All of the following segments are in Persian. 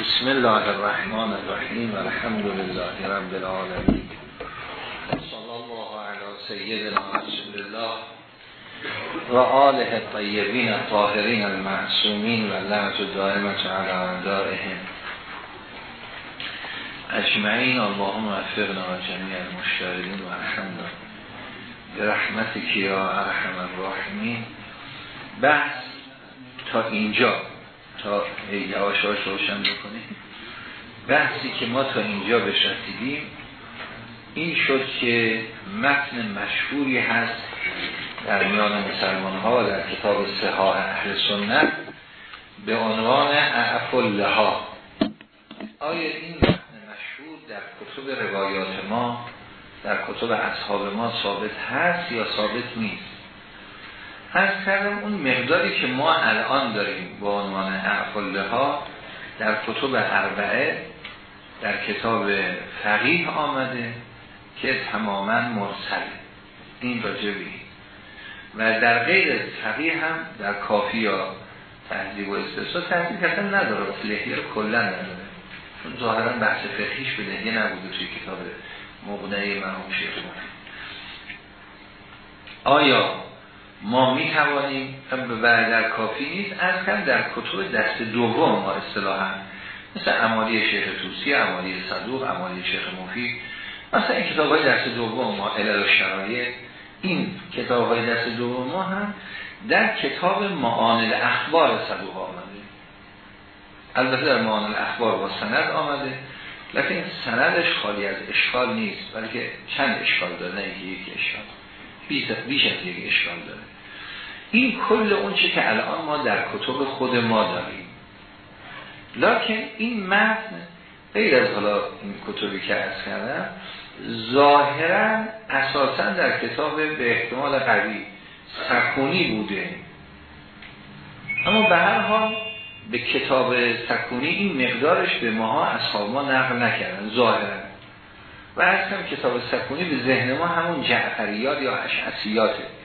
بسم الله الرحمن الرحیم. والحمد لله رب العالمین. صلی الله علی سیدنا رسول الله و آله الطیبین الطاهرین المعصومین و لعنت دائمت علی اعدائهم. اجمعین. اللهم وفقنا و جمیع المشتغلین و ارحمنا برحمتك یا ارحم الراحمین. بحث تا اینجا. تا یواش یواش روشن بکنیم. بحثی که ما تا اینجا بهش رسیدیم این شد که متن مشهوری هست در میان مسلمان ها در کتاب سهاه اهل سنت به عنوان اعفله ها آیا این متن مشهور در کتب روایات ما در کتب اصحاب ما ثابت هست یا ثابت نیست؟ از کردم اون مقداری که ما الان داریم با عنوان اعفاله ها در کتب اربعه در کتاب فقیه آمده که تماما مرسل. این راجبی. و در غیر فقیه هم در کافی یا تحضیب و استثار تحضیب کردن نداره. لحیه رو کلا نداره. چون ظاهرا بحث فقهیش به لحیه نبوده توی کتاب مبنعی مرحوم آیا ما می توانیم و در کافی نیست از کم در کتب دست دوم ما اصطلاحا مثل امالی شیخ توسی، امالی صدوق، امالی شیخ مفید مثلا این کتاب های دست دوم ما علل و شرایع این کتاب های دست دوم ما هم در کتاب معانل اخبار صدوق آمده. البته در معانل اخبار با سند آمده لیکن سندش خالی از اشکال نیست بلکه چند اشکال داره نه یک اشکال بیش از یک اشکال داره. این کل اون چه که الان ما در کتب خود ما داریم. لکن این متن غیر از حالا این کتبی که از کردم ظاهرا اساسا در کتاب به احتمال قوی سکونی بوده. اما به هر حال به کتاب سکونی این مقدارش به ماها اصحاب ما نقل نکردن ظاهرا. و کم کتاب سکونی به ذهن ما همون جعفریات یا اشعسیاته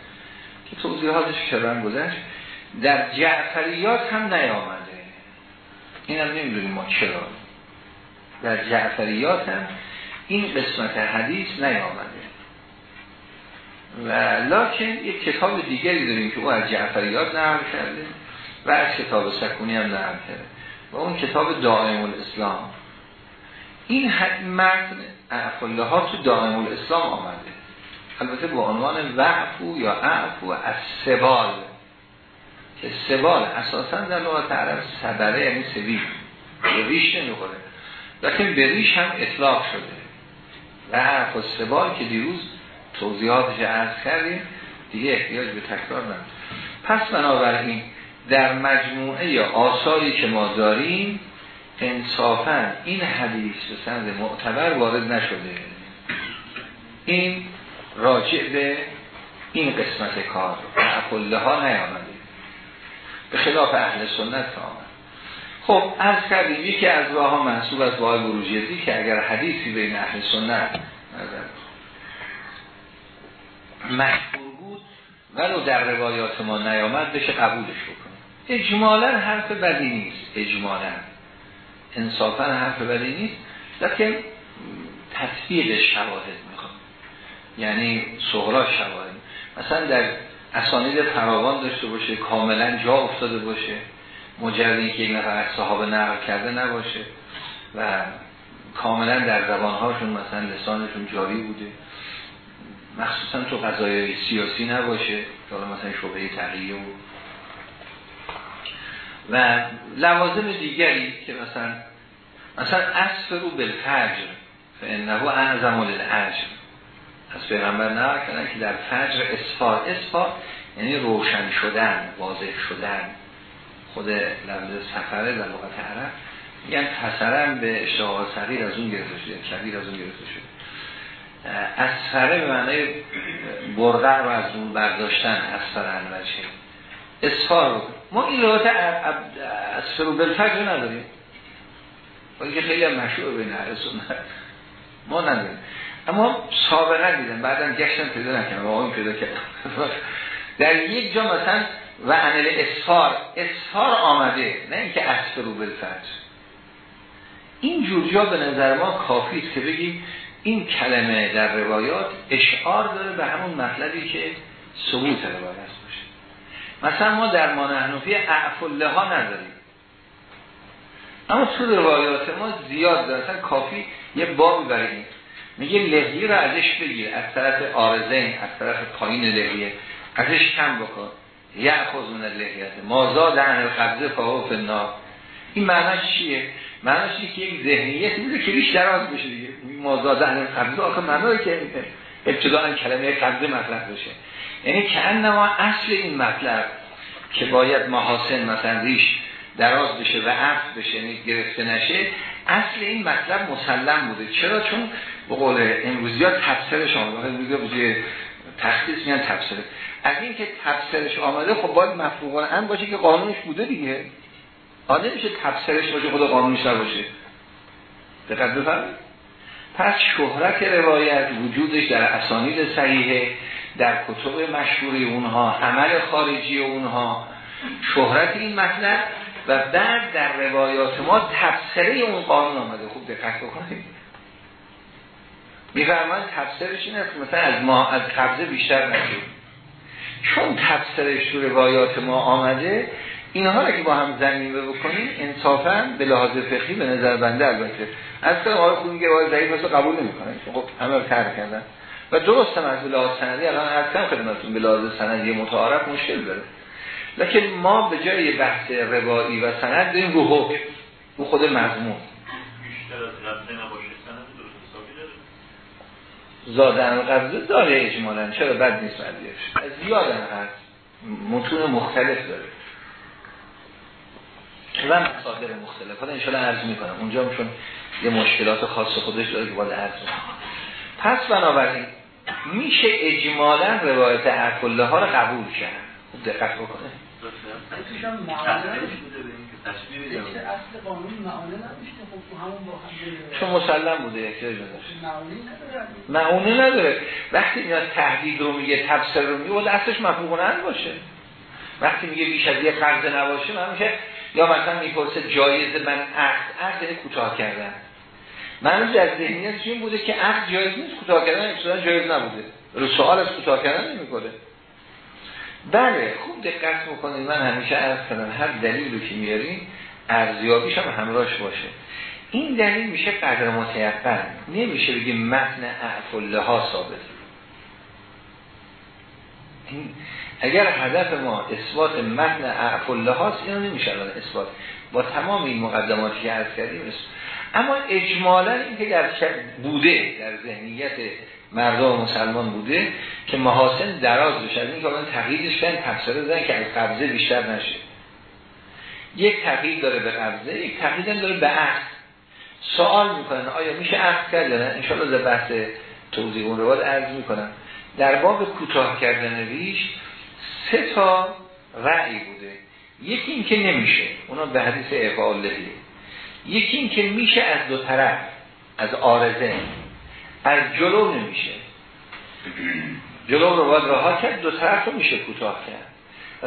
که توضیحاتش کران گذشت در جعفریات هم نیامده. این هم نمی‌دونیم ما چرا. در جعفریات هم این قسمت حدیث نیامده. و لکن یک کتاب دیگری داریم که او از جعفریات نقل کرده و از کتاب سکونی هم نقل کرده. و اون کتاب دائم الاسلام. این متن اعفاله ها تو دائم الاسلام آمده. البته با عنوان وعفو یا اعفو از سبال که سبال اساسا در لغت عرب سبره یعنی سبیل. به ریش نمی‌خوره. لیکن به ریش هم اطلاق شده. و سبال که دیروز توضیحاتش عرض کردیم دیگه احتیاج به تکرار نداره پس بنابراین در مجموعه آثاری که ما داریم انصافا این حدیث به سند معتبر وارد نشده. این راجع به این قسمت کار و ها نیامده. به خلاف اهل سنت آمد خب از کردیم یکی از راه ها منصوب از راه بروجیزی که اگر حدیثی بین اهل سنت مشهور بود ولو در روایات ما نیامد بشه قبولش بکنه اجمالا حرف بدی نیست. اجمالا. انصافا حرف بدی نیست. لیکن تطبیق شواهد یعنی صغرا شواهد مثلا در اسانید فراوان داشته باشه کاملا جا افتاده باشه. مجردی که یک نفر از صحابه نقل کرده نباشه و کاملا در زبانهاشون مثلا لسانشون جاری بوده. مخصوصا تو قضایای سیاسی نباشه که مثلا شبهه تقییه و و لوازم دیگری که مثلا مثلا اصف رو بالفجر فانه اعظم للعجر از پیغمبر نقل کردن که در فجر اسفار اسفار یعنی روشن شدن واضح شدن. خود لفظ سفره در لغت عرب میگن پسرم به اشتغال صغیر از اون گرفته شده کبیر از اون گرفته شده. اسفره به معنی برده رو از اون برداشتن اسفره انوچه اسفار ما این لغت اسفر و بالفجر نداریم. ولی که خیلی مشهور بین سنت. ما نداریم. اما سابقا دیدم. بعدم گشتم پیدا نکنم و آقایم پیدا کردم در یک جا مثلا و عمل اسفار اسفار آمده. نه اینکه اسفر رو بالفتح این جور جا به نظر ما کافی است که بگیم این کلمه در روایات اشعار داره به همون مطلبی که ثبوت روایت باشه مثلا ما در ما نحنفی اعفله ها نداریم. اما تو روایات ما زیاد داره. کافی یه بابی برای میگه لحیه رو ازش بگیر از طرف آرزین از طرف پایین لحیه. ازش کم بکن. یعخذ من اللحیت مازاد عن القبضه فهو فنار این معنیش چیه؟ معنیش که یک ذهنیت میده که ریش دراز بشه دیگه. مازاد عن القبضه آخه معنی که ابتداء کلمه قبضه مطلب بشه. یعنی که انما اصل این مطلب که باید محاسن مثلا ریش دراز بشه و عفت بشه یعنی گرفته نشه اصل این مطلب مسلم بوده. چرا؟ چون به قول امروزی ها تفسیر شما امروزی ها بوده تخصیص میان تفسیره. از این که تفسیرش آمده خب باید مفهوم هم باشه که قانونش بوده دیگه. آده میشه تفسیرش باشه خود قانونش باشه دقت بفرمایید. پس شهرت روایت وجودش در اسانید صحیحه در کتب مشهوری اونها عمل خارجی اونها. شهرت این مطلب و بعد در روایات ما تفسیره اون قانون آمده. خوب دقت بکنید. میفرمان تفسیرش این است مثلا از ما از قبضه بیشتر نشد. چون تفسیرش تو روایات ما آمده اینها را که با هم زمینه بکنیم انصافا به لحاظ فقهی به نظر بنده البته. از کنم آقای خود میگه ضعیف قبول نمی‌کنه خب همه رو ترک کردن. و درست هم از سندی الان از کم خدمتتون به لحاظ سندی متعارف مشکل داره. لکن ما به جای بحث روایی و سند داریم رو حکم. رو خود مضمون. زادن قبضه داره اجمالا. چرا بد نیست از زیادن هست متون مختلف داره. و مصادر مختلف. حالا انشاءالله عرض می‌کنم. اونجا چون یه مشکلات خاص خودش داره که باید عرض پس بنابراین میشه اجمالا روایت اکله ها رو قبول خوب دقت بکنه. چون مسلم بوده احتیاج نداشت معونه نداره. وقتی میاد تهدید رو میگه تفسیر رو میگه باید اصلش مفهوم باشه. وقتی میگه بیش از یه قرض نباشه من که یا مثلا می‌پرسه جایز من عقد عقد یعنی کوتاه کردن. من در ذهنیت این بوده که عقد جایز نیست کوتاه کردن اصلا جایز نبوده. رو سوال از کوتاه کردن نمی‌کنه. بله خوب دقت می‌کنید من همیشه عرض کردم هر دلیلی که میاریم ارزیابیش هم همراهش باشه. این دلیل میشه قدر متیقن. نمیشه بگیم متن اعفله ها ثابت. اگر هدف ما اثبات متن اعفله هاست اینو نمیشه الان اثبات. با تمام این مقدماتی که عرض کردیم اما اجمالا این که در بوده در ذهنیت مردم مسلمان بوده که محاسن دراز بشه. این که تقییدش کن تفسیره زن که از قبضه بیشتر نشه. یک تقیید داره به قبضه یک تقیید داره به عقد سوال می‌کنن آیا میشه عقد کرد نه؟ انشاءالله در بحث توضیح اون رواد عرض می‌کنم. در باب کوتاه کردن ریش سه تا رأی بوده. یکی این که نمیشه. اونا به حدیث اقال یکی این که میشه از دو طرف از آرزه. از جلو نمیشه. جلو رو باید رها کرد دو طرف رو میشه کوتاه کرد.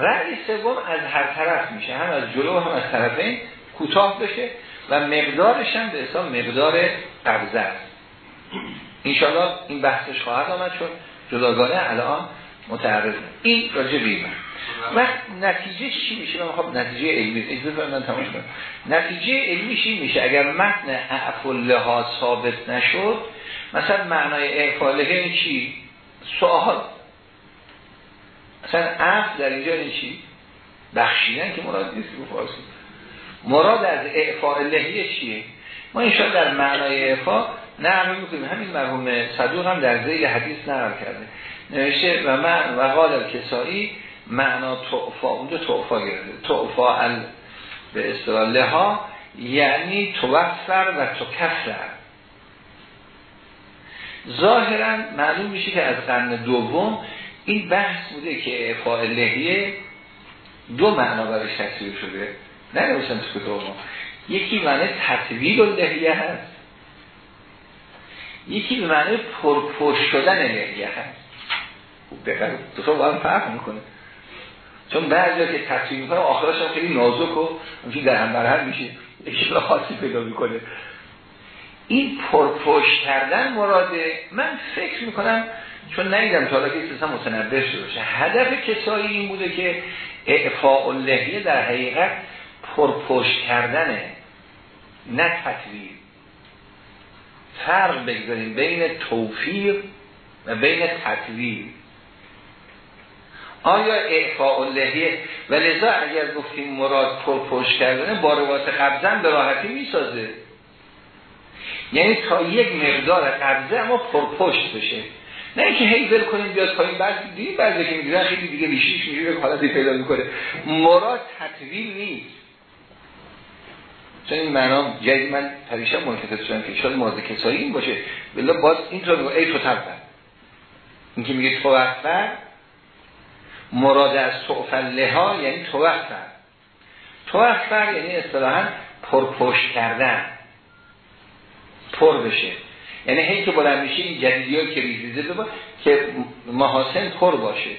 رأی سوم از هر طرف میشه هم از جلو هم از طرفین کوتاه بشه و مقدارش هم به حساب مقدار قبضه است. انشالله این بحثش خواهد آمد چون جداگانه الان متعرض این راجع بیمه و نتیجه چی میشه؟ من خب نتیجه علمی اجازه من تماش کنم. نتیجه علمی چی میشه اگر متن اعفله ها ثابت نشد مثلا معنای اعفاله چی؟ سوال. مثلا عفو در اینجا این چی؟ بخشیدن که مراد نیست فارسی. مراد از اعفاء لحیه چیه؟ ما اینشان در معنای اعفا نعمه می‌کنیم همین مرحوم صدوق هم در زیل حدیث نقل کرده. نوشته و من و قال کسایی معنا تعفا اونجا تعفا گرده تعفا به اصطلاح ها یعنی توفر و تکفر. ظاهرا معلوم میشه که از قرن دوم این بحث بوده که اعفاء لحیه دو معنا برای تصویر شده. نه نوشتن تو کتاب یکی معنی تطویل لحیه هست. یکی به معنی پرپوش شدن لحیه هست. خوب دقیقا دو با هم فرق می‌کنه. چون بعضی که تصویر می‌کنه آخرش هم خیلی نازک و در هم میشه. اشکال خاصی پیدا می‌کنه. این پرپشت کردن مراده من فکر می‌کنم چون نیدم تا که اصلا متنبه شده باشه هدف کسایی این بوده که اعفاء لحیه در حقیقت پرپشت کردنه نه تطویر. فرق بگذاریم بین توفیر و بین تطویر. آیا اعفاء لحیه و لذا اگر گفتیم مراد پرپشت کردنه با روات قبضن به راحتی می‌سازه؟ یعنی تا یک مقدار قبضه اما پرپشت بشه. نه اینکه هی ول کنیم بیاد پایین بعد دیگه بعد که می‌گیرن خیلی دیگه بیشیش میشه به حالتی پیدا می‌کنه. مراد تطویل نیست. چون این معنا جدید من پریشان ملتفت شدم که شاید مراد کسایی این باشه. بلا باز اینطور میگه ای تو تبر این که میگه توفر مراد از توفله ها یعنی توفر توفر یعنی اصطلاحا پرپشت کردن. پر بشه. یعنی هی که بلند میشه این جدیدی که ریزیده ببا که محاسن پر باشه.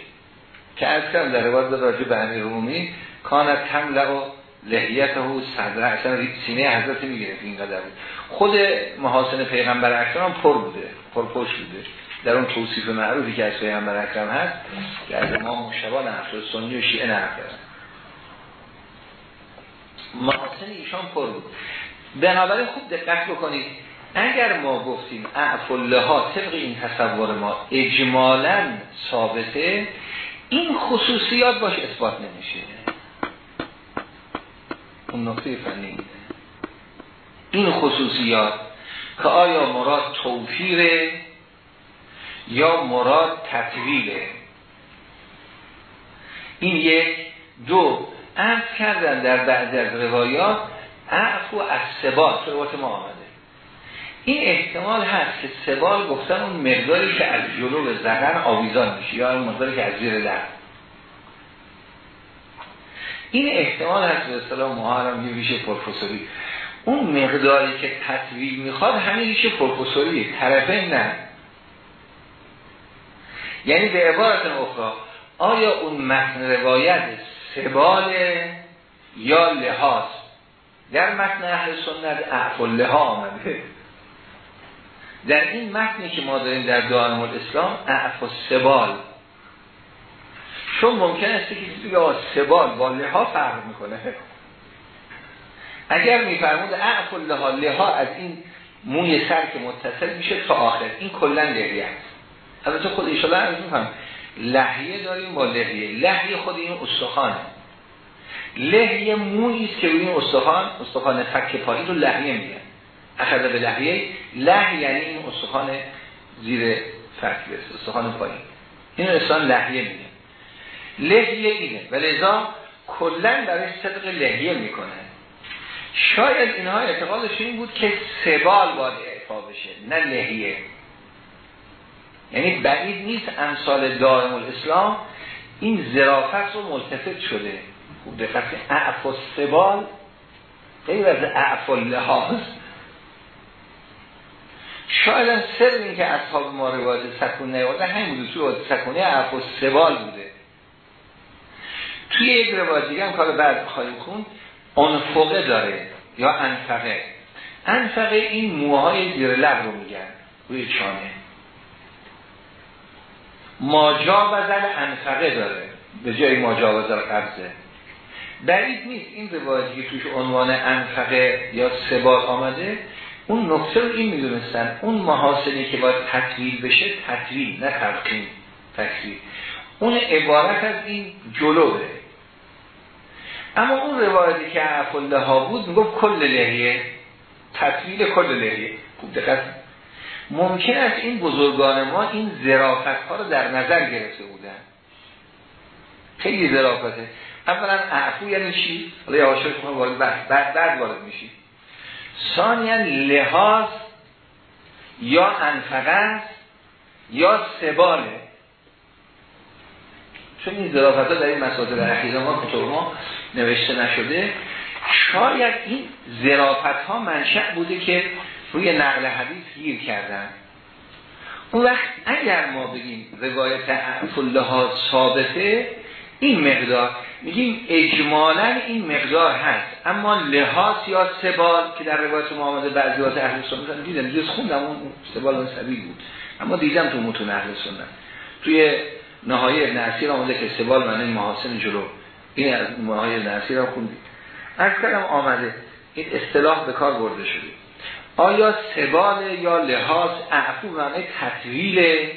که از کم در رواد راجع به امیر رومی کانت تملع و لحیت و صدره اصلا سینه حضرت می‌گرفت اینقدر بود. خود محاسن پیغمبر اکرم پر بوده پر پرش بوده. در اون توصیف معروفی که از پیغمبر اکرم هست که امام مشتبه نقل سنی و شیعه نقل محاسن ایشان پر بود بنابراین خوب دقت بکنید. اگر ما گفتیم اعفله ها طبق این تصور ما اجمالا ثابته این خصوصیات باش اثبات نمیشه. اون نقطه فنی. این خصوصیات که آیا مراد توفیره یا مراد تطویله؟ این یک. دو ارز کردن در بعض از روایات اعفو از سبات روایت ما آمده. این احتمال هست که سبال گفتن اون مقداری که از جلو زغن آویزان میشه یا اون مقداری که از زیر لب این احتمال هست به اصطلاح محارم یه ریشه پروفسوری. اون مقداری که تطویل می‌خواد همین ریشه پروفسوری. طرفه نه. یعنی به عبارت اخرى آیا اون متن روایت سبال یا لحاظ؟ در متن اهل سنت اعفال لها آمده. در این متنی که ما داریم در دارم الاسلام اعف و سبال. چون ممکن است که کسی سبال با لها فرق می‌کنه. اگر میفرمود اعف لها لها از این موی سر که متصل میشه تا آخر. این کلا لحیه است. البته خود ایشالا از میفهم لحیه داریم با لحیه. لحیه خود این استخانه لحیه مویی که روی این استخوان استخوان فک پایی رو لحیه میگن. اخذ به لحیه. لح یعنی این استخوان زیر برسه استخوان پایین. این استخوان لحیه میگه. لحیه اینه. و لذا کلن برای صدق لحیه می‌کنه. شاید اینها اعتقادش این بود که سبال باید اعفا بشه نه لحیه. یعنی بعید نیست امثال دائم الاسلام این زرافت رو ملتفت شده. خوب دقت اعف و سبال غیر از اعف و شاید سر این که اصحاب ما روایت سکون نیورده همین بوده توی سکونه عفو سوال بوده. توی یک روایت دیگه هم کار بعد خواهیم خون انفقه داره یا انفقه. انفقه این موهای زیر لب رو میگن روی چانه. ماجاوزن انفقه داره. به جای ماجاوزن قبضه. بعید نیست این روایتی که توش عنوان انفقه یا سبال آمده اون نکته رو این می‌دونستن. اون محاسنی که باید تطویل بشه تطویل نه تفقیم تکویل اون عبارت از این جلوه اما اون روایتی که عفله ها بود می‌گفت کل لحیه. تطویل کل لحیه. خوب دقت ممکن است این بزرگان ما این زرافت ها رو در نظر گرفته بودن. خیلی زرافته اولا عفو یعنی چی؟ حالا یواشا شما وارد بعد بعد وارد میشید ثانیا لحاظ یا انفقه یا سباله. چون این ظرافت ها در این مسائل اخیره ما کتب ما نوشته نشده شاید این ظرافت ها منشأ بوده که روی نقل حدیث گیر کردن. اون وقت اگر ما بگیم روایت ها ثابته این مقدار میگیم اجمالا این مقدار هست. اما لحاظ یا سبال که در روایت محمد بعضی واسه اهل سنت دیدم دیگه خوندم اون سبال سبیل بود. اما دیدم تو متون اهل سنت. توی نهایی ابن اسیر آمده که سبال معنی محاسن جلو. این از نهایی ابن اسیر هم خوندی. از کلم آمده. این اصطلاح به کار برده شده. آیا سبال یا لحاظ اعفو معنی تطویل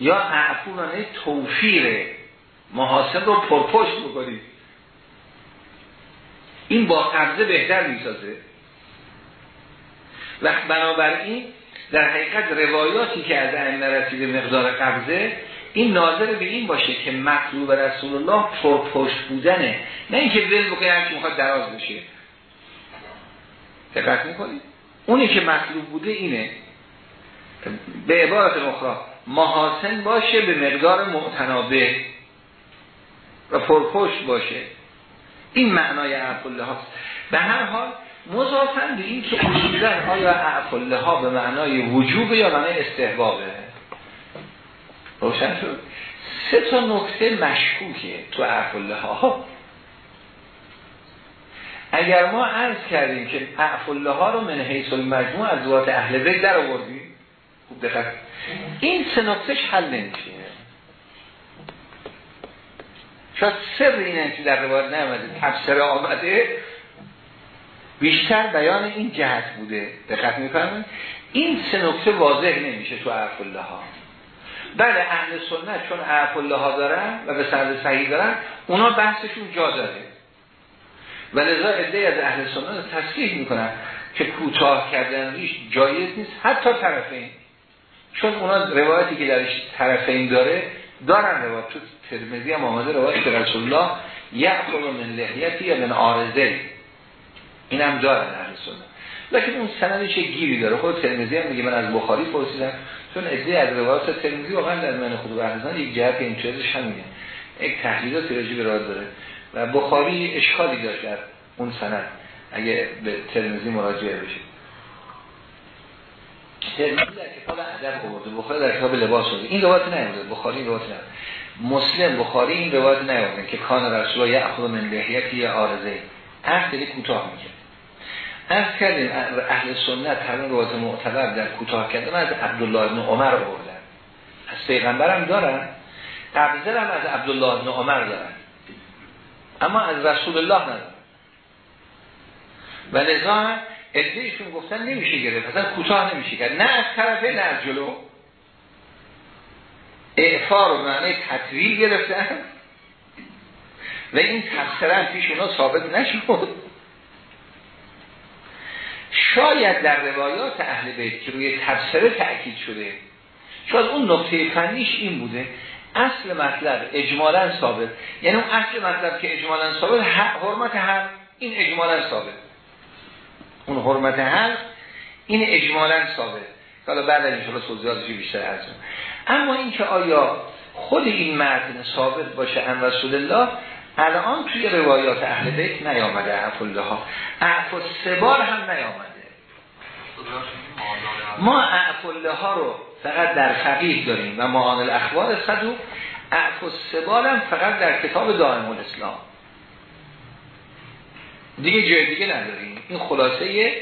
یا اعفو معنی توفیره؟ محاسب رو پرپشت بکنید. این با قبضه بهتر می‌سازه. و بنابراین در حقیقت روایاتی که از این رسیده مقدار قبضه این ناظر به این باشه که مطلوب رسول الله پرپشت بودنه. نه اینکه ول بکنه هرچی می‌خواد دراز بشه. دقت می‌کنید؟ اونی که مطلوب بوده اینه. به عبارت مخرا محاسن باشه به مقدار معتنابه. و پرپشت باشه. این معنای اعفله هاست به هر حال مضافن به این که اصولا آیا اعفله ها به معنای وجوب یا معنای استحبابه. روشن شد. سه تا نکته مشکوکه تو اعفله ها اگر ما عرض کردیم که اعفله ها رو من حیث المجموع از ذات اهل بیت در آوردیم خوب این سه نکتهش حل نمیشه. شاید سر اینه که در روایت نمیده تفسیر آمده بیشتر بیان این جهت بوده. دقت می‌کنم این سه نکته واضح نمیشه تو عرف الله ها بله اهل سنت چون عرف الله ها دارن و به سند صحیح دارن اونا بحثشون جا داره و لذا عده از اهل سنت تصریح می‌کنن که کوتاه کردن ریش جایز نیست حتی طرفین. چون اونا روایتی که درش طرفین داره دارن روایت. ترمذی هم آمده روایت رسول الله یأخذ من لحیتی یا من آرزه. این هم دارن اهل سنت. لیکن اون سندش گیری داره؟ خود ترمذی هم میگه من از بخاری پرسیدم چون ادعی از روایت ترمذی واقعا در من خود بحثان یک جهت امتیازش همینه. یک تحلیلات راجع به راه داره. و بخاری اشکالی داشت در اون سند. اگه به ترمذی مراجعه بشه. ترمذی در کتاب ادب آورده. بخاری در کتاب لباس آورده. این روایت نیورده بخاری این روایت نیورده مسلم بخاری این روایت نیورده که کان رسول الله یأخذ من لحیتی یا آرزه. هر دلی کوتاه می‌کرد از کردیم اهل سنت همین روایت معتبر در کوتاه کردن از عبدالله ابن عمر آوردن از پیغمبرم دارن قبضه از عبدالله ابن عمر دارن. اما از رسول الله ندارن. و لذا ادهشون گفتن نمیشه گرفت اصلا کوتاه نمیشه کرد. نه از طرفه نه از جلو. اعفا رو معنی تطویل گرفتن. و این تفسیرا پیش اونا ثابت نشد. شاید در روایات اهل بیت که روی تفسیره تأکید شده شاید اون نقطه فنیش این بوده اصل مطلب اجمالا ثابت. یعنی اون اصل مطلب که اجمالا ثابت حرمت هر این اجمالا ثابت. اون حرمت هر این اجمالا ثابت. حالا بعد از انشاءالله توضیحاتش بیشتر ارزم. اما اینکه آیا خود این متن ثابت باشه ان رسول الله الان توی روایات اهل بیت نیامده اعفالله ها اعفال سبار هم نیامده. ما اعفالله ها رو فقط در فقیه داریم و معان الاخبار صدوق اعفال سبار هم فقط در کتاب دائم الاسلام. دیگه جای دیگه نداریم. این خلاصه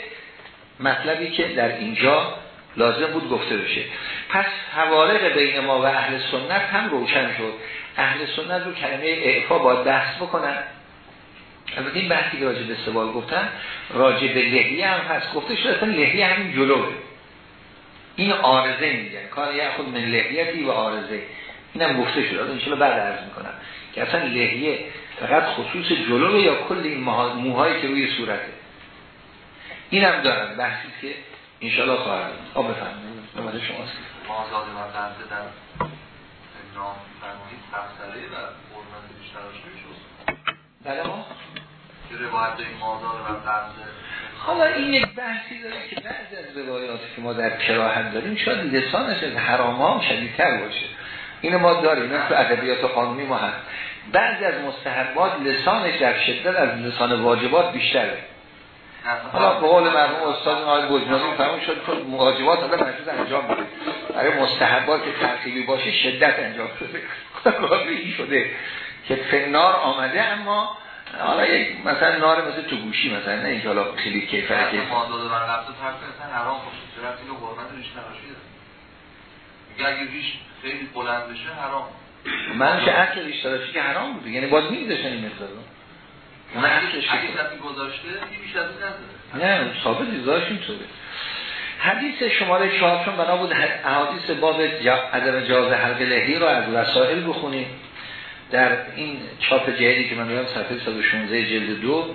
مطلبی که در اینجا لازم بود گفته بشه. پس حوالق بین ما و اهل سنت هم روشن شد. اهل سنت رو کلمه اعفا باید بحث بکنن. البته این بحثی که راجع به سوال گفتن راجع به لحیه هم هست. گفته شده اصلا لحیه همین جلوه. این آرزه میگن. کار یه خود من لحیتی و آرزه. اینم گفته شده. انشاءالله بعد عرض می‌کنم. که اصلا لحیه فقط خصوص جلوه یا کل این موهایی که روی صورته. اینم دارن بحثی که انشاءالله خواهد آب بفرمایید. نماز شماست. آزاد و قرضه در اجرام فرمایید تفسره و حرمت بیشتر بله ما حالا این یک بحثی داره که بعضی از روایاتی که ما در کراهت داریم شاید لسانش از حرام ها هم شدیدتر باشه. اینو ما داریم نه تو ادبیات قانونی ما هست. بعضی از مستحبات لسانش در شدت از لسان واجبات بیشتره. حالا به قول مرحوم استاد آقای بوجنامی فهمون شد چون مواجبات حالا مجوز انجام بده برای مستحبات که ترتیبی باشه شدت انجام شده. کافی شده که فنار آمده اما حالا یک مثلا نار مثل تو گوشی مثلا نه اینکه حالا خیلی کیفر که ما داده من رفته طرف مثلا حرام باشه چرا؟ اینو حرمت ریش میگه اگه ریش خیلی بلند بشه حرام. من که اصل ریش تراشی که حرام بود؟ یعنی باید میگذاشتن این مقدار نه ثابت داشت اینطوره. حدیث شماره چهار چون بنا بود احادیث باب عدم جاز حلق لحی رو از وسائل بخونیم. در این چاپ جدیدی که من میگم صفحه 116 جلد دو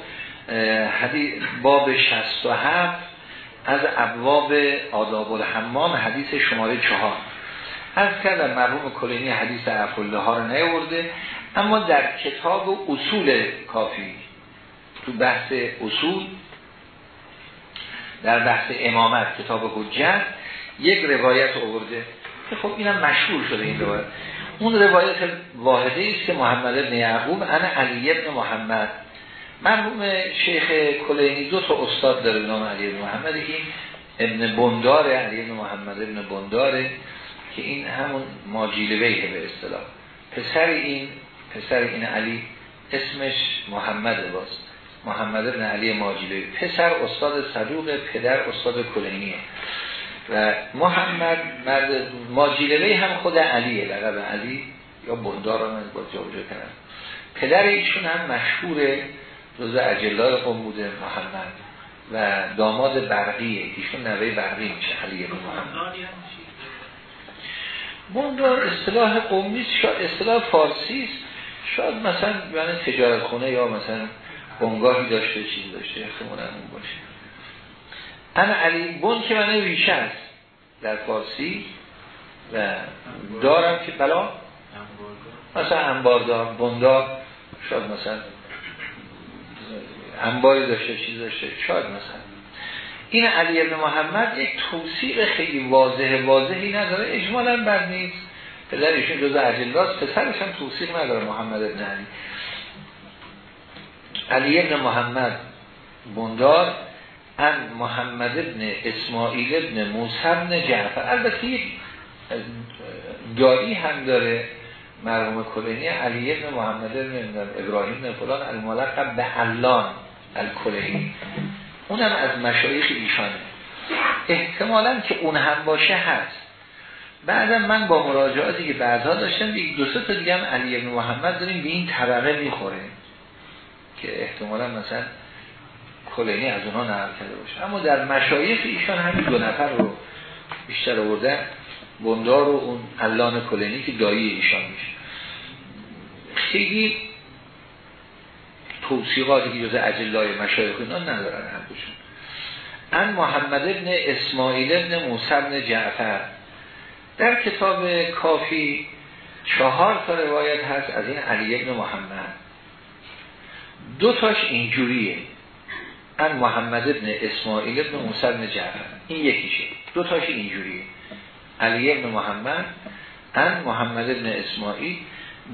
حدیث باب 67 از ابواب آداب الحمام حدیث شماره چهار. از کردم مرحوم کلینی حدیث افله ها رو نیورده اما در کتاب اصول کافی تو بحث اصول در بحث امامت کتاب حجت یک روایت آورده که خب اینم مشهور شده این روایت. اون روایت واحده است که محمد ابن یعقوب انا علی ابن محمد. مرحوم شیخ کلینی دو تا استاد داره نام علی ابن محمد. این ابن بندار علی ابن محمد ابن بنداره که این همون ماجیلویه به اصطلاح. پسر این پسر این علی اسمش محمد باست محمد ابن علی ماجیلوی پسر استاد صدوق پدر استاد کلینیه. و محمد مرد ماجیلوی هم خود علیه لقب علی یا بندار من با جا کردم پدر ایشون هم مشهور روز اجلال قوم بوده محمد. و داماد برقیه ایشون نوه برقی میشه علی ابن محمد. بندار اصطلاح قومی اصطلاح فارسی است. شاید مثلا یعنی تجارت خونه یا مثلا بنگاهی داشته چیز داشته احتمالا اون باشه. انا علی بن که من ریشه است در فارسی و دارم که بلا مثلا انباردار بندار شاید مثلا انباری داشته چیز داشته شاید مثلا. این علی ابن محمد یک توصیق خیلی واضح واضحی نداره اجمالا بد نیست. پدر ایشون جز عجلاست پسرش هم توصیق نداره محمد ابن علی. علی ابن محمد بندار ان محمد ابن اسماعیل ابن موسی ابن جعفر. البته یک دایی هم داره مرحوم کلینی علی ابن محمد ابن ابراهیم فلان الملقب به علان الکلینی. اونم از مشایخ ایشانه احتمالا که اون هم باشه هست. بعدم من با مراجعاتی که بعدها داشتم یک دو تا دیگه هم علی ابن محمد داریم به این طبقه می‌خوره که احتمالا مثلا کلینی از اونها نقل کرده باشه. اما در مشایخ ایشان همین دو نفر رو بیشتر آوردن بندار و اون علان کلینی که دایی ایشان میشه. خیلی توصیقاتی که جز اجلای مشایخ اینا ندارن هم بشون ان محمد ابن اسماعیل ابن موسی ابن جعفر در کتاب کافی چهار تا روایت هست از این علی ابن محمد. دو تاش اینجوریه. ان محمد ابن اسماعیل ابن موسی ابن جعفر. این یکیشه. دو تاش اینجوریه. علی ابن محمد ان محمد ابن اسماعیل.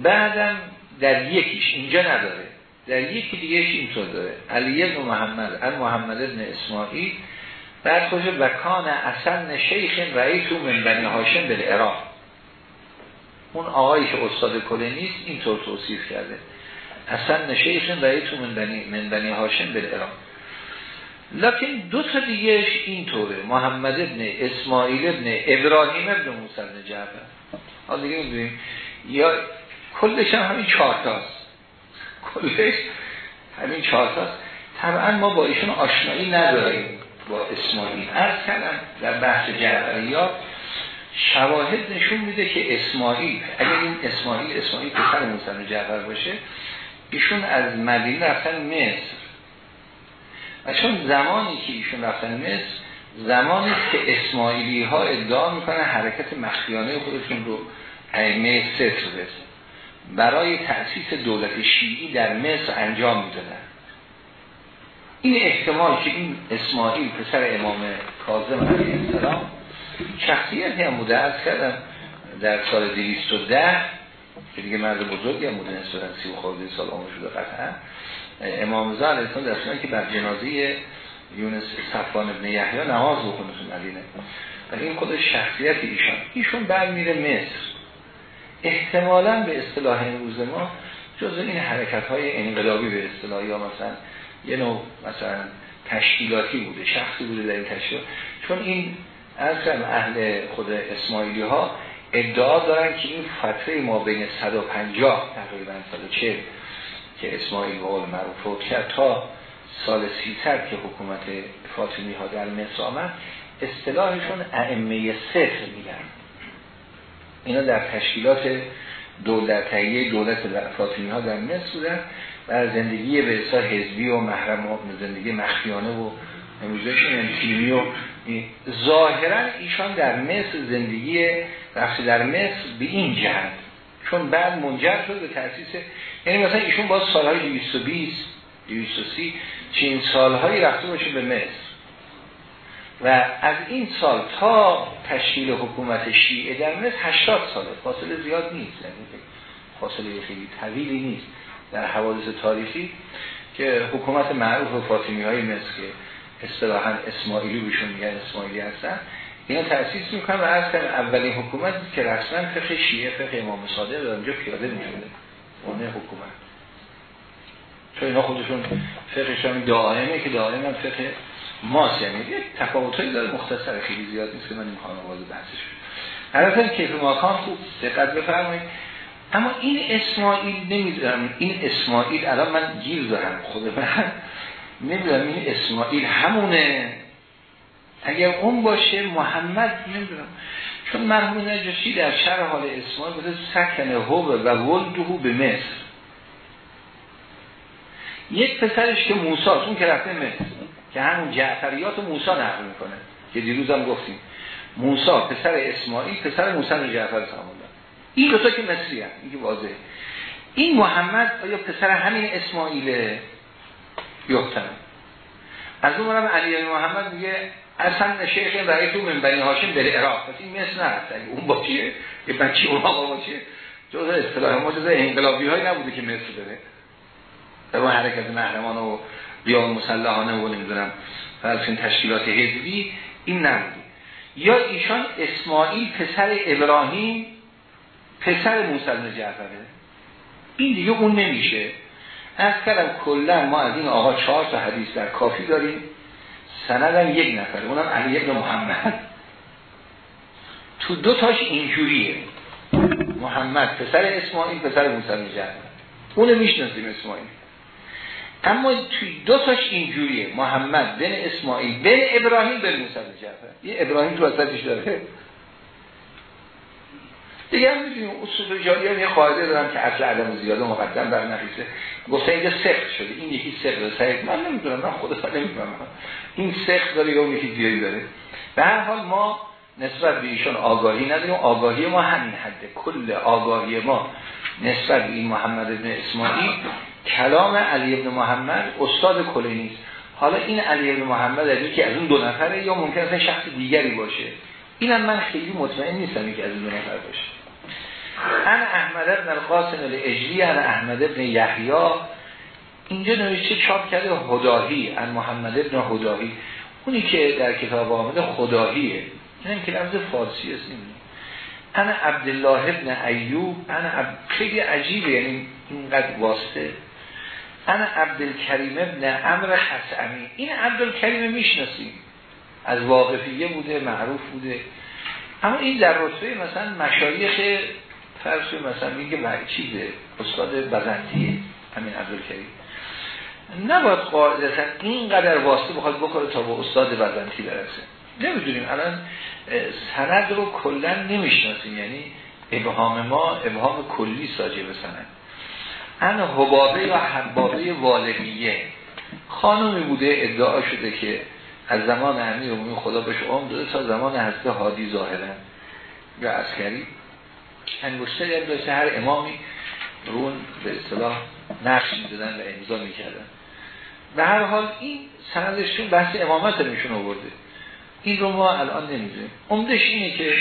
بعدم در یکیش. اینجا نداره. در یکی دیگهش اینطور داره. علی ابن محمد ان محمد ابن اسماعیل. بعد خوشه وکان اصل شیخ رئیسو من بنی هاشم به عراق. اون آقایی که استاد کله نیست اینطور توصیف کرده. اصلا شیخ رئیسو من بنی, من هاشم به عراق لکن دو تا دیگهش اینطوره. محمد ابن اسماعیل ابن ابراهیم ابن موسی ابن جعفر. حالا دیگه می‌دونیم. یا کلش هم همین چهارتاست کلش همین چهارتاست طبعا ما با ایشون آشنایی نداریم. با اسماعیل. از کردم در بحث ها شواهد نشون میده که اسماعیل اگر این اسماعیل اسماعیل پسر موسی جعفر باشه ایشون از مدینه رفتن مصر. و چون زمانی که ایشون رفتن مصر زمانی که اسماعیلی ها ادعا می‌کنن حرکت مخیانه خودشون رو ائمه ستر برای تأسیس دولت شیعی در مصر انجام می‌دادن. این احتمال که این اسماعیل پسر امام کاظم علیه السلام شخصیتی هم از کردم در سال 210 که دیگه مرد بزرگی هم بوده سی و خورده سال آمد شده قطعا. امام زال اسلام در که بر جنازه یونس صفان ابن یحیی نماز بکنه تو مدینه. و این خود شخصیت ایشان. ایشون بر میره مصر. احتمالا به اصطلاح امروز ما جز این حرکت های انقلابی به اصطلاح یا مثلا یه نوع مثلا تشکیلاتی بوده شخصی بوده در این تشکیلات. چون این از اهل خود اسماعیلی ها ادعا دارن که این فتره ما بین 150 تقریبا 140 که اسماعیل و قول معروف فوت کرد تا سال 300 که حکومت فاطمی ها در مصر آمد اصطلاحشون ائمه سفر میگن. اینا در تشکیلات دولت تهیه دولت فاطمی ها در مصر بودن و زندگی به اصلا حزبی و محرم و زندگی مخفیانه و امروزشون انتیمی و ظاهرا ایشان در مصر زندگی رفته در مصر به این جهت. چون بعد منجر شد به تأسیس یعنی مثلا ایشون باز سالهای 220 230 چین سالهایی رفته باشه به مصر. و از این سال تا تشکیل حکومت شیعه در مصر 80 ساله. فاصله زیاد نیست یعنی فاصله خیلی طویلی نیست. در حوادث تاریخی که حکومت معروف فاطمی های مصر که اصطلاحا اسماعیلی بهشون میگن اسماعیلی هستن. اینا تأسیس می‌کنن و از کردن اولین حکومت که رسما فقه شیعه فقه امام صادق در اونجا پیاده می‌شده. اون حکومت. چون اینا خودشون فقهشون دائمه که دائما فقه ماست. یعنی یک تفاوتایی داره. مختصر خیلی زیاد نیست که من خانم وارد بحثش البته کیف ماکان خوب. دقت بفرمایید. اما این اسماعیل نمی‌دونم. این اسماعیل الان من گیر دارم. خود من نمی‌دونم این اسماعیل همونه. اگر اون باشه محمد نمی‌دونم. چون مرحوم نجاشی در شهر حال اسماعیل بوده سکن هو و ولدهو به مصر. یک پسرش که موسی اون که رفته مصر که همون جعفریات موسی نقل می‌کنه که دیروزم گفتیم. موسی پسر اسماعیل پسر موسی جعفر سلام این دو که مصری هم این واضحه. این محمد آیا پسر همین اسماعیل یختن. از اون برم علی محمد میگه اصلا شیخ برای تو من بنی هاشم بره عراق. پس این مصر نرفت اگه اون باشه یه بچی اون آقا باشه جز اصطلاح ما جز انقلابی های نبوده که مصر بره در اون حرکت محرمان و بیان مسلحانه و نمی‌دونم فرسین تشکیلات حزبی این نبوده. یا ایشان اسماعیل پسر ابراهیم پسر موسی بن این دیگه اون نمیشه. از کردم کلا ما از این آقا چهار تا حدیث در کافی داریم. سندم یک نفر اونم علی ابن محمد. تو دو تاش اینجوریه. محمد پسر اسماعیل پسر موسی جعفر. اونو می‌شناسیم اسماعیل. اما توی دو تاش اینجوریه. محمد بن اسماعیل بن ابراهیم بن موسی جعفر. یه ابراهیم تو وسطش داره. دیگه هم می‌دونیم اصول جاری هم یه قاعده دارم که اصل عدم زیاده مقدم بر نفیسه گفته اینجا سخت شده. این یکی سخت داره. من نمی‌دونم من خود نمی‌دونم. این سخت داره یا یکی زیادی داره؟ به هر حال ما نسبت به ایشون آگاهی نداریم. آگاهی ما همین حده. کل آگاهی ما نسبت به این محمد ابن اسماعیل کلام علی ابن محمد استاد کلی نیست حالا این علی ابن محمد که از اون دو نفره یا ممکن شخص دیگری باشه. اینم من خیلی مطمئن نیستم که از این دو نفر باشه. ان احمد ابن القاسم الاجلی ان احمد ابن یحیی. اینجا نوشته چاپ کرده هداهی ان محمد ابن هداهی. اونی که در کتاب آمده خداهیه. این که لفظ فارسی است نمی‌دونم انا عبدالله ابن ایوب. انا عب... خیلی عجیبه یعنی اینقدر واسطه. انا عبدالکریم ابن امر خسعمی. این عبدالکریم می‌شناسیم. از واقفیه بوده معروف بوده. اما این در رتبه مثلا مشایخ فرض مثلا میگه چیزه استاد بزنتیه همین عبدالکریم. نباید قاعدتا اینقدر واسطه بخواد بکنه تا به استاد بزنتی برسه. نمی‌دونیم. الان سند رو کلا نمی‌شناسیم. یعنی ابهام ما ابهام کلی ساجه به سند. ان حبابه یا حبابه والمیه خانومی بوده ادعا شده که از زمان امیر امومی خدا بهش عمر داده تا زمان حضرت حادی ظاهرا. یا عسکری. انگشتری هم داشته هر امامی رون به اصطلاح نقش می‌دادن و امضا می‌کردن. به هر حال این سندشون بحث امامت میشون آورده. این رو ما الان نمی‌دونیم. عمدش اینه که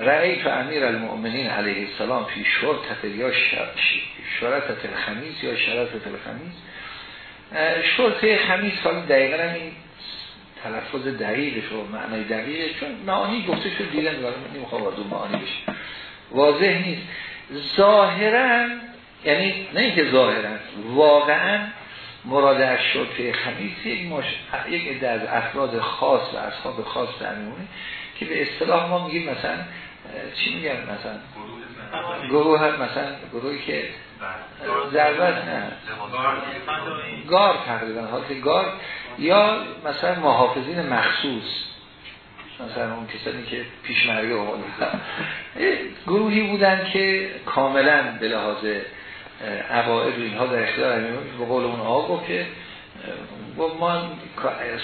رأی تو امیر المؤمنین علیه السلام فی شرطت یا شرطت الخمیس یا شرطت الخمیس. شرطه خمیس حالا دقیقا این تلفظ دقیقش و معنای دقیقش چون معانی گفته شد دیدن برای نمی‌خواه وارد معانی بشه واضح نیست. ظاهرا یعنی نه اینکه ظاهرا واقعا مراد از شرطه خمیس یک, مش... یک عده از افراد خاص و اصحاب خاص در که به اصطلاح ما میگیم مثلا چی میگن مثلا؟ گروه مثلا گروهی که ضربت نه. گار تقریبا حالت گار یا مثلا محافظین مخصوص مثلا اون کسانی که پیش مرگه گروهی بودن که کاملا به لحاظ عقاید اینها در اختیار به قول اون آقا که ما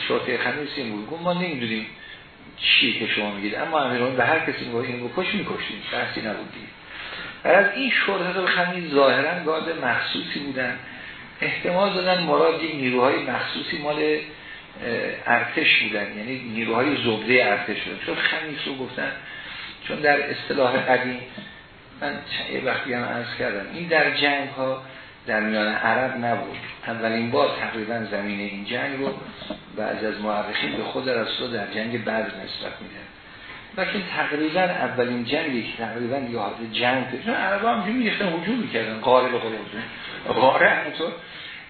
شرطه خمیس این بود. ما نمی‌دونیم چی که شما میگید. اما امیرون به هر کسی می‌گوید این بکش می‌کشیم بحثی نبودیم از این شرطه خمیس ظاهرا گارد مخصوصی بودن. احتمال دادن مراد یک نیروهای مخصوصی مال ارتش بودن. یعنی نیروهای زبده ارتش بودن. چون خمیس رو گفتن. چون در اصطلاح قدیم من یه وقتی هم عرض کردم این در جنگ ها در میان عرب نبود. اولین بار تقریبا زمین این جنگ رو بعض از معرخین به خود رسول در جنگ بعد نسبت میدن لیکن تقریبا اولین جنگی که تقریبا یاد جنگ چون عرب هم میریختن حجوم می‌کردن قاره به قول قاره همونطور.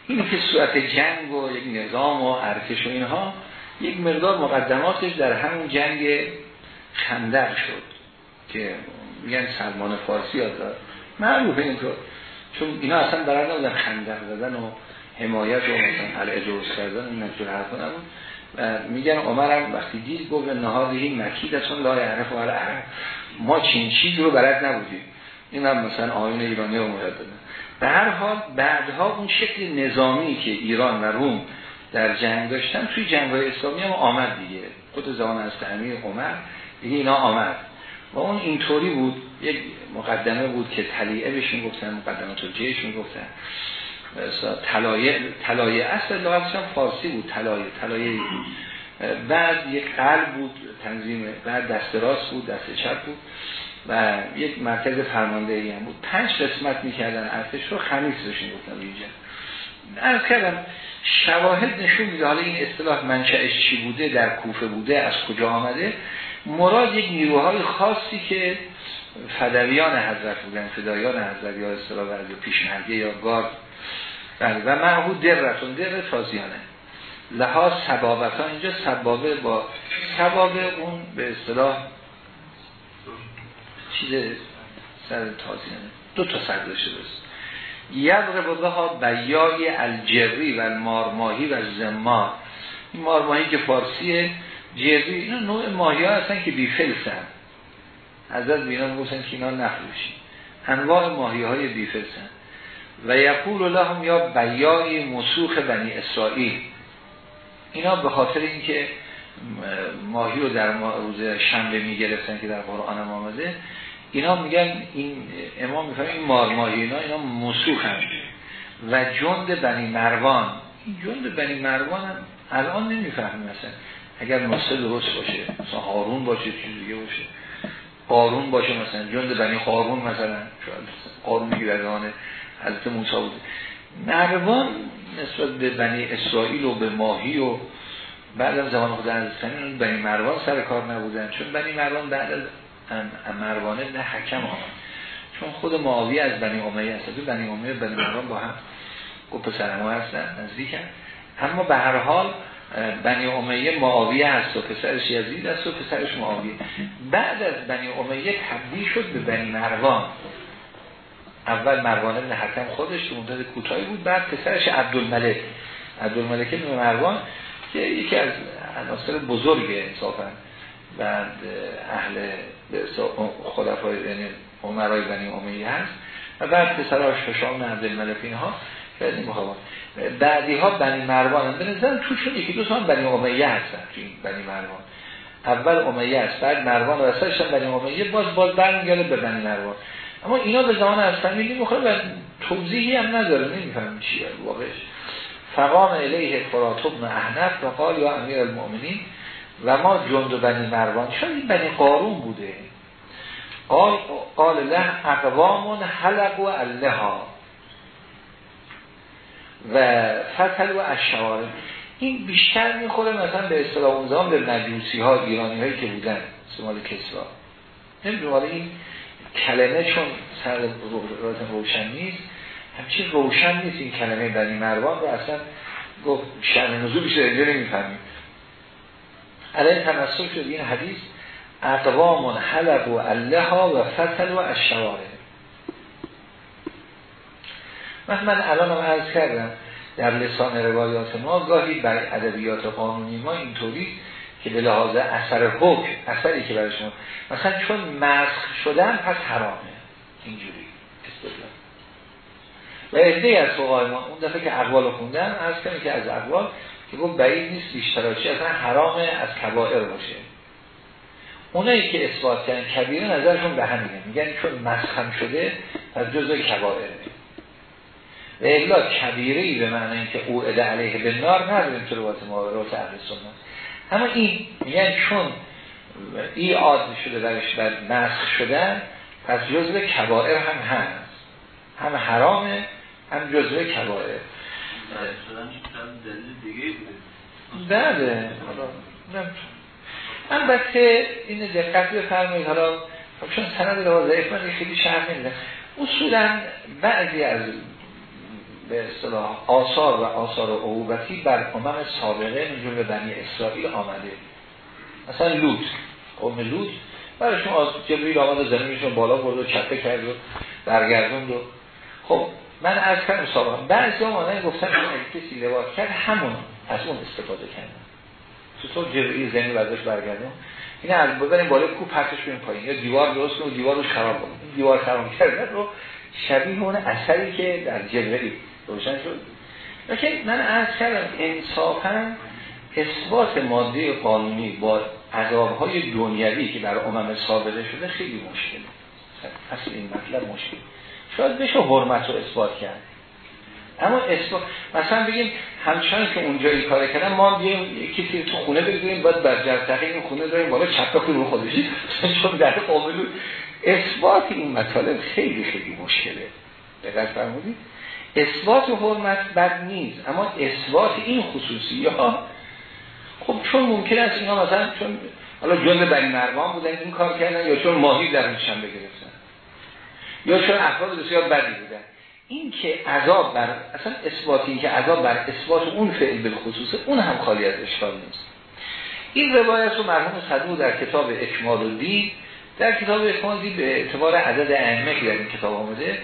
این که صورت جنگ و یک نظام و ارتش و اینها یک مقدار مقدماتش در همون جنگ خندق شد که میگن سلمان فارسی یاد داد معروفه اینطور. چون اینا اصلا برای نبودن خندق زدن و حمایت و مثلا درست کردن این نجور حرفا نبود. میگن عمرم وقتی دید گفت نهار این مکید اصلا لا یعرف و ما چین چیز رو بلد نبودیم. این هم مثلا آین ایرانی رو مورد دادن به هر حال بعدها اون شکل نظامی که ایران و روم در جنگ داشتن توی جنگ های اسلامی هم آمد دیگه. خود زمان از تعمیر عمر دیگه اینا آمد. و اون اینطوری بود. یک مقدمه بود که تلیعه بهش گفتن مقدمات جیش می‌گفتن تلایه اصل لغتش هم فارسی بود تلایه تلایه بعد یک قلب بود تنظیم بعد دست راست بود دست چپ بود و یک مرکز فرماندهی هم بود. پنج قسمت می‌کردن ارتش رو خمیس بشین گفتم اینجا. از کردم شواهد نشون میده حالا این اصطلاح منشأش چی بوده در کوفه بوده از کجا آمده؟ مراد یک نیروهای خاصی که فدویان حضرت بودن فدایان حضرت یا اصطلاح از پیشمرگه یا گارد بله و معهود درتون در تازیانه. لحاظ سبابت ها اینجا سبابه با سبابه اون به اصطلاح چیز سر تازیانه. دو تا سر داشته بست یضرب ها بیای الجری و المارماهی و زمار این مارماهی که فارسیه جری اینا نوع ماهی ها هستن که بیفلسن حضرت بینا گفتن که اینا نفروشی انواع ماهی های بیفلسن و یقول لهم یا بیای مسوخ بنی اسرائیل. اینا به خاطر اینکه ماهی رو در روز شنبه می‌گرفتن که در قرآن هم آمده اینا میگن این امام می‌فهمه این مار ماهی اینا اینا مسوخ هم. و جند بنی مروان. این جند بنی مروان هم الان نمی‌فهمیم مثلا. اگر نسخه درست باشه مثلا هارون باشه چیز دیگه باشه. قارون باشه مثلا. جند بنی قارون مثلا. قارون میگه حضرت موسی بود. مروان نسبت به بنی اسرائیل و به ماهی و بعد از زمان خود حضرت بنی مروان سر کار نبودن. چون بنی مروان بعد از مروانه نه حکم آمد. چون خود معاویه از بنی امیه هست بنی امیه بنی مروان با هم گفت پسر ما هستن نزدیکن. اما به هر حال بنی امیه معاویه هست و پسرش یزید است و پسرش معاویه بعد از بنی امیه تبدیل شد به بنی مروان. اول مروان ابن حکم خودش تو مدت کوتاهی بود بعد پسرش عبدالملک. عبدالملک ابن مروان که یکی از عناصر بزرگ انصافا بعد اهل خلفای یعنی عمرای بنی امیه هست. و بعد پسراش هشام عبدالملک اینها. خیلی مخابان بعدی ها بنی مروان به نظر توشون یکی دو تا بنی امیه هستن تو این بنی مروان. اول امیه است بعد مروان و اصلش بنی امیه. باز باز برمیگرده به بنی مروان. اما اینا به زمان از فهمیدی می‌خواد و توضیحی هم نداره نمیفهم چیه. واقعش فقام الیه فرات ابن احنف و قال یا امیر المؤمنین و ما جند بنی مروان شاید این بنی قارون بوده. قال قال له اقوام حلق و اللها و فتل و اشوارم این بیشتر می‌خوره مثلا به اصطلاح اون به مجوسی ها ایرانی هایی که بودن سمال کسرا. نمی‌دونم این کلمه چون سر روشن نیست همچین روشن نیست این کلمه بنی مروان رو اصلا گفت شأن نزول شده اینجا نمی‌فهمید علیه تمثل شد این حدیث اقوام حلق و اللها و فتل و الشواره من من الان هم عرض کردم در لسان روایات ما گاهی بر ادبیات قانونی ما اینطوری که به لحاظ اثر حکم اثری که برای شما مثلا چون مسخ شدن پس حرامه. اینجوری. استدلال. و عده از فقهای ما اون دفعه که اقوال خوندن از کنه که از اقوال که گفت بعید نیست بیشتراشی اصلا حرامه از کبائر باشه. اونایی که اثبات کردن کبیره نظرشون به همینه. میگن چون مسخم شده از جزء کبائره. و الا کبیره ای به معنی اینکه او علیه به نار نداریم تو روات ما اهل سنت. اما این میگن چون ای عادی شده برش بر مسخ شدن پس جزء کبائر هم هست. هم حرامه هم جزء کبائر. بله. البته این دقت بفرمایید. حالا چون سند رو ضعیف من خیلی شرح نمیدن اصولا بعضی از به اصطلاح آثار و آثار عقوبتی بر امم سابقه به بنی اسرائیل آمده. مثلا لوط. قوم لوط. برایشون آز جبریل آمد زمینشون بالا برد و چپه کرد و برگردوند و خب من از کردم سابقا بعضی آمانه گفتن که اگه کسی لباس کرد همون از اون استفاده کردن. چطور جبریل زمین برداشت برگردون. این از ببریم بالا کو پرتش بریم پایین. یا دیوار درست دیوار رو خراب کنیم. دیوار خراب کردن رو شبیه اون اثری که در جبریل روشن شد. لیکن من عرض کردم انصافا اثبات ماده قانونی با عذابهای دنیوی که در امم سابقه شده خیلی مشکل. اصل این مطلب مشکل. شاید بشه حرمت رو اثبات کرد. اما اثبات مثلا بگیم همچنان که اونجا این کار کردن ما بیایم کسی تو خونه بگیریم باید بر جرتقی این خونه داریم بالا چپه رو خودشی چون در قابلو اثبات این مطالب خیلی خیلی مشکله. دقیق فرمودید؟ اثبات حرمت بد نیست. اما اثبات این خصوصی ها خب چون ممکن است اینا مثلا چون حالا جند بنی مروان بودن این کار کردن یا چون ماهی در شنبه گرفتن یا چون افراد بسیار بدی بودن. این که عذاب بر اصلا اثباتی که عذاب بر اثبات اون فعل به خصوص اون هم خالی از اشکال نیست. این روایت رو مرحوم صدوق در کتاب اکمال دید در کتاب اکمال دید به اعتبار عدد ائمه که در این کتاب آمده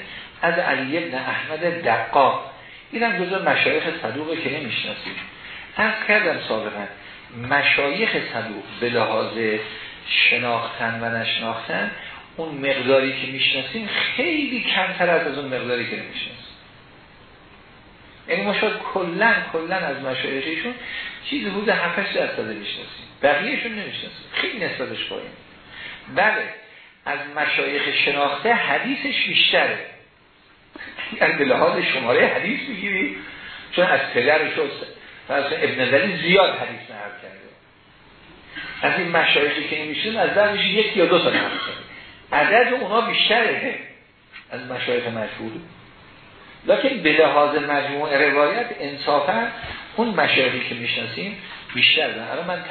از علی ابن احمد دقاق. این هم جزو مشایخ صدوق که نمی‌شناسید. از کردم سابقا مشایخ صدوق به لحاظ شناختن و نشناختن اون مقداری که می‌شناسیم خیلی کمتر از از اون مقداری که نمی‌شناسیم. یعنی ما شاید کلن کلن از مشایخشون چیزی حدود 7 درصد می‌شناسیم. بقیهشون نمی‌شناسیم. خیلی نسبتش پایین. بله از مشایخ شناخته حدیثش بیشتره. اگر به لحاظ شماره حدیث بگیری چون از پدرش فرض ابن زلی زیاد حدیث نقل کرده. از این مشایخی که نمیشون از درش یک یا دو تا نقل کرده. عدد اونا بیشتره از مشایخ مشهور. لکن به لحاظ مجموع روایت انصافا اون مشایخی که می‌شناسیم بیشتر ده حالا من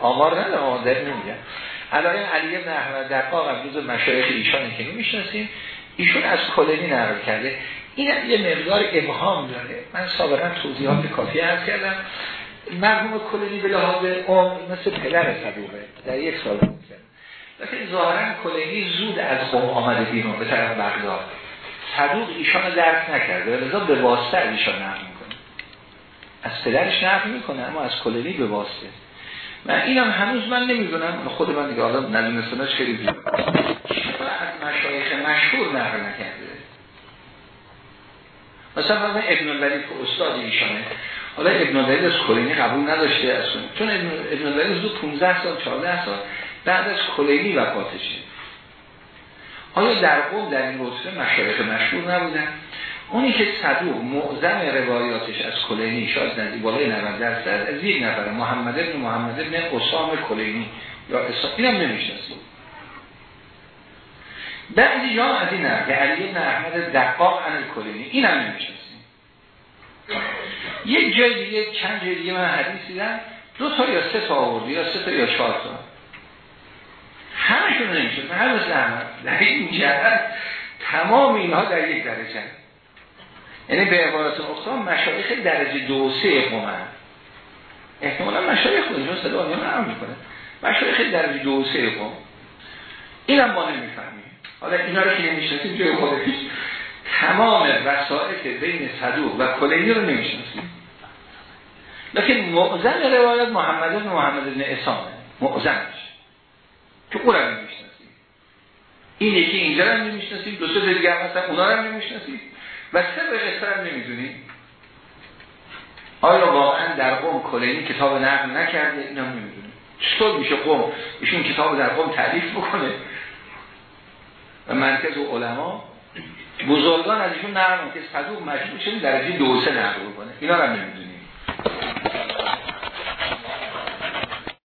آمار ندارم آمار نمیگم. الان علی ابن احمد دقاق هم جز مشایخ ایشانی که نمی‌شناسیم ایشون از کلینی نقل کرده. این یه مقدار ابهام داره من سابقا توضیحات کافی عرض کردم. مرحوم کلینی به لحاظ عمر مثل پدر صدوقه. در یک سال لیکن ظاهرا کلینی زود از قوم آمده بیرون به طرف بغداد. صدوق ایشان درک نکرده لذا به واسطه ایشان نقل می‌کنه. از پدرش نقل می‌کنه اما از کلینی به واسطه. من اینم هنوز من نمی‌دونم. خود من دیگه آدم ندونستنش خیلی زیاد. از مشایخ مشهور نقل نکرده؟ مثلا مثلا ابن الولید که استاد ایشانه حالا ابن الولید از کلینی قبول نداشته از چون ابن الولید زود 15 سال 14 سال بعد از کلینی وفاتشه. آیا در قوم در این رتبه مشایخ مشهور نبودن. اونی که صدوق معظم روایاتش از کلینی شاید نزدیک بالای 90 درصد از یک نفر محمد ابن محمد ابن اسام کلینی یا اسام اینم نمی‌شناسید بعضی جا از این که علی ابن احمد دقاق عن کلینی این هم نمی‌شناسید یک جای دیگه چند جای دیگه من حدیث دیدم دو تا یا سه تا آورده یا سه تا یا چهار تا. همشون نمیشه هر مثل همه در این جهت تمام اینها در یک درجه. یعنی به عبارت اخرى مشایخ درجه دو سه قومن احتمالا مشایخ خودشون صدا آنها نرم می‌کنه. مشایخ درجه دو سه قوم اینم ما نمی‌فهمیم. حالا اینا رو که نمی‌شناسیم جای خودش. تمام وسائط بین صدوق و کلینی رو نمی‌شناسیم. لیکن معظم روایت محمد بن محمد بن اسامه معظمش که او رو نمی‌شناسیم. این یکی اینجا رو نمی‌شناسیم دو سه دیگه هم هستن اونا رو نمی‌شناسیم. و سه به قصه هم نمی‌دونیم. آیا واقعا در قوم کلینی کتاب نقل نکرده؟ اینا نمی‌دونیم. چطور میشه قوم؟ ایشون کتاب در قوم تعریف بکنه. و مرکز علما بزرگان از ایشون نقل که صدوق مشروع شدیم درجه دو سه نقل کنه اینا رو نمی‌دونیم.